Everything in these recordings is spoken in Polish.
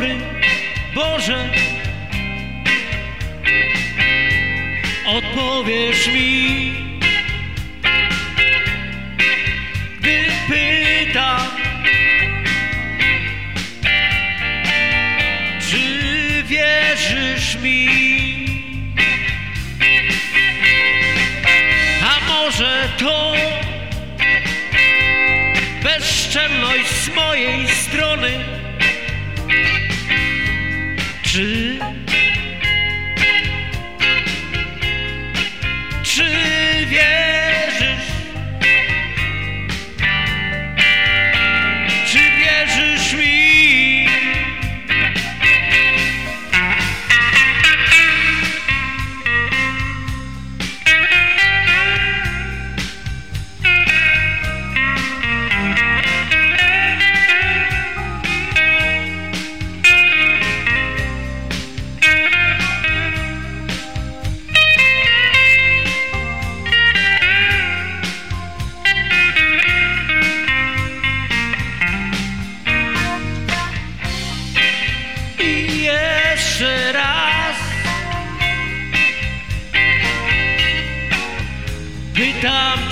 dobry Boże, odpowiesz mi, gdy pytam, czy wierzysz mi? A może to bezczelność z mojej strony? Czy Czy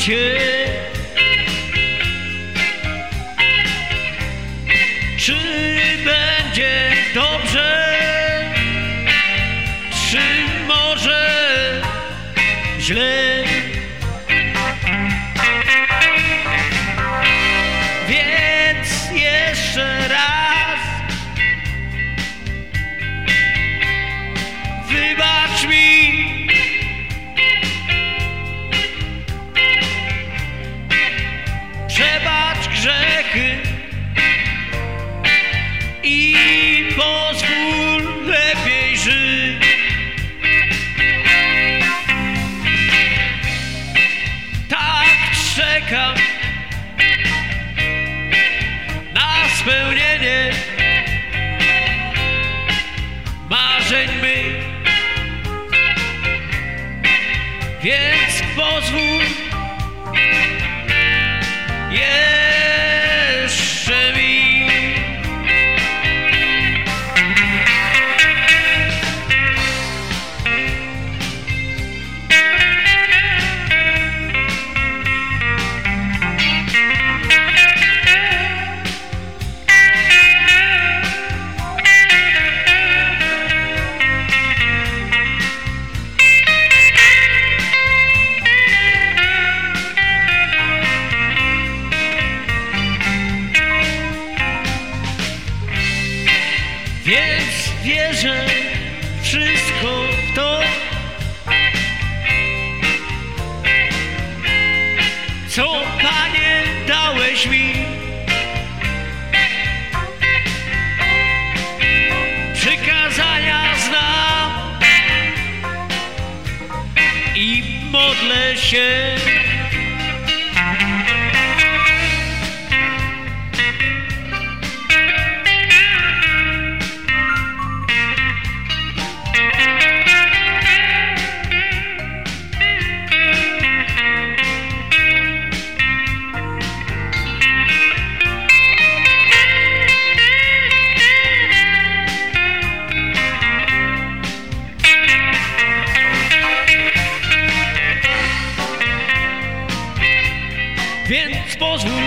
Cię, czy będzie dobrze, czy może źle. Czekam Na spełnienie Marzeń mych. Więc pozwól jeszcze wierzę wszystko w to, co Panie dałeś mi. Więc pozwól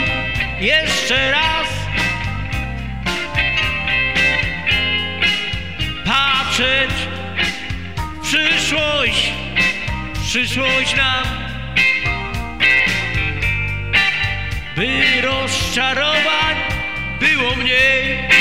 jeszcze raz. Patrzeć w przyszłość, przyszłość nam, by rozczarowań było mniej.